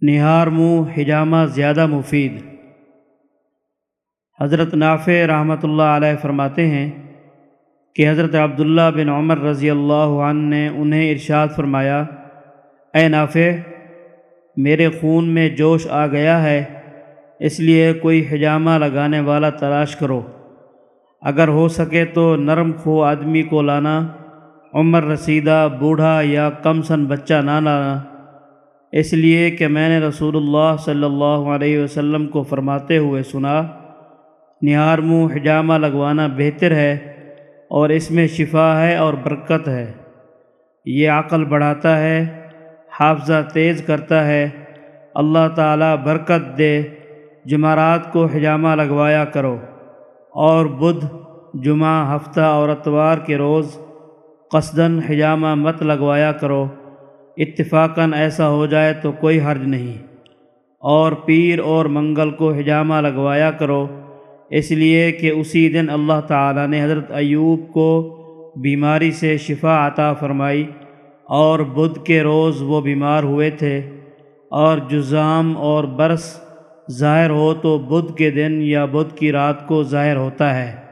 نہار منہ، حجامہ زیادہ مفید۔ حضرت نافع رحمۃ اللہ علیہ فرماتے ہیں کہ حضرت عبداللہ بن عمر رضی اللہ عنہ نے انہیں ارشاد فرمایا، اے نافع، میرے خون میں جوش آ گیا ہے، اس لیے کوئی حجامہ لگانے والا تلاش کرو۔ اگر ہو سکے تو نرم خو آدمی کو لانا، عمر رسیدہ، بوڑھا یا کم سن بچہ نہ لانا۔ اس لیے کہ میں نے رسول اللہ صلی اللہ علیہ وسلم کو فرماتے ہوئے سنا، نہار منہ حجامہ لگوانا بہتر ہے اور اس میں شفا ہے اور برکت ہے۔ یہ عقل بڑھاتا ہے، حافظہ تیز کرتا ہے۔ اللہ تعالیٰ برکت دے، جمعرات کو حجامہ لگوایا کرو۔ اور بدھ، جمعہ، ہفتہ اور اتوار کے روز قصدن حجامہ مت لگوایا کرو۔ اتفاقاً ایسا ہو جائے تو کوئی حرج نہیں۔ اور پیر اور منگل کو حجامہ لگوایا کرو۔ اس لیے کہ اسی دن اللہ تعالیٰ نے حضرت ایوب کو بیماری سے شفا عطا فرمائی اور بدھ کے روز وہ بیمار ہوئے تھے۔ اور جزام اور برس ظاہر ہو تو بدھ کے دن یا بدھ کی رات کو ظاہر ہوتا ہے۔